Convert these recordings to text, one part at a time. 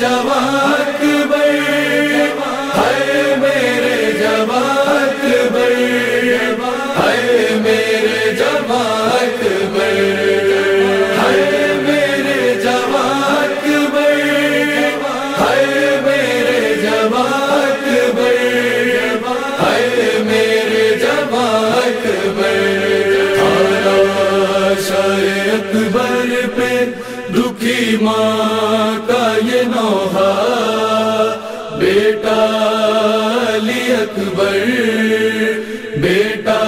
جوان نوحہ بیٹا علی اکبر بیٹا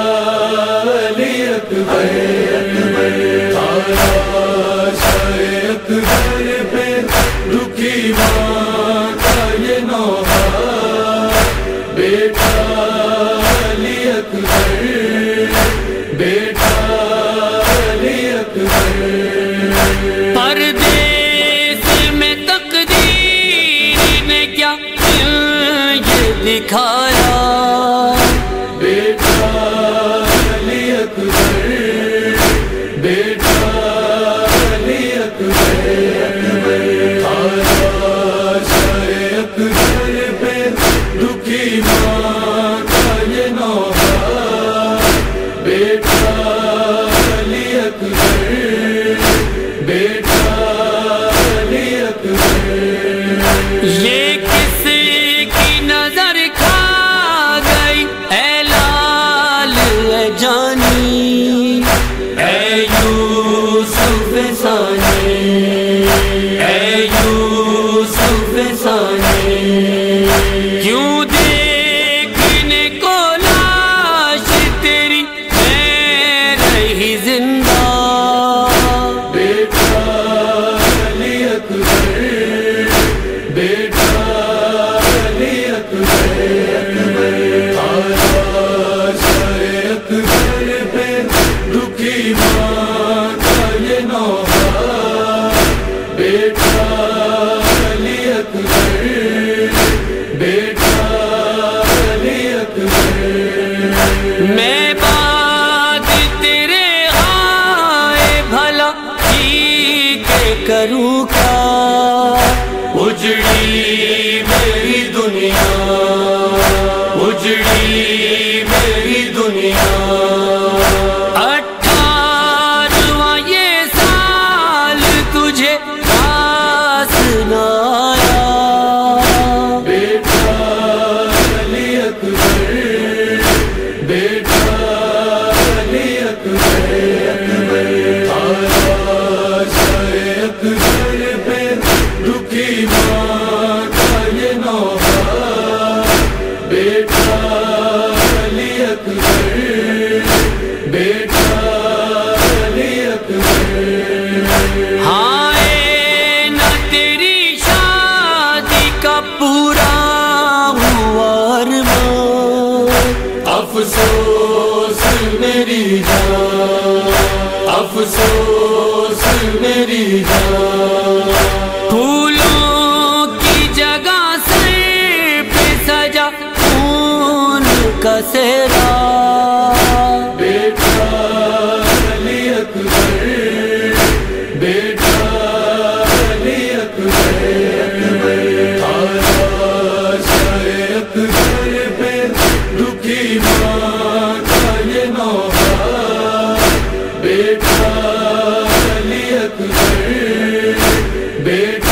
لکھا میں افسوس میری پھولوں کی جگہ سے پہ سجا خون کا سیرا بیٹا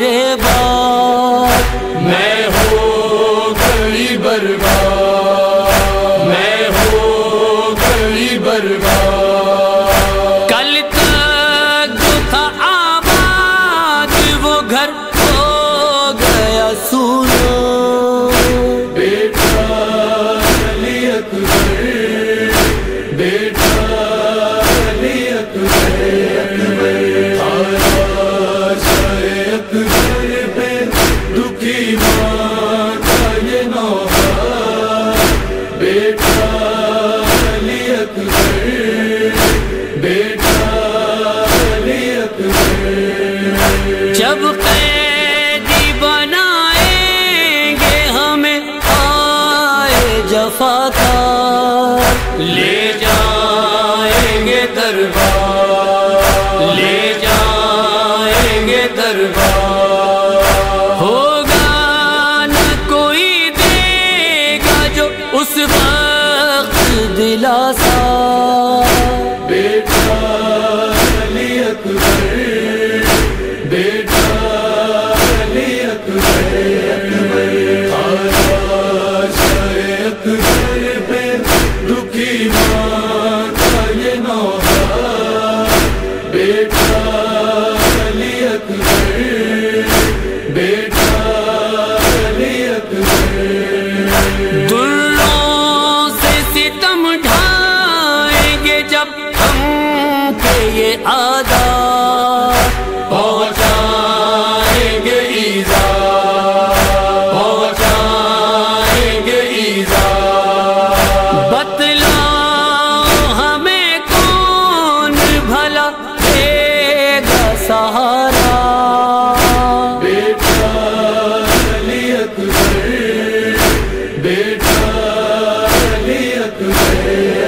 میرے بعد میں ہو کئی برباد، میں ہو کئی برباد۔ کل تک تھا آباد، وہ گھر ہو گیا سونا وفادار لے جائیں گے دربار۔ لے جائیں گے دربار۔ ہوگا نہ کوئی دے گا جو اس وقت دلاسا۔ Yeah.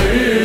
Yeah.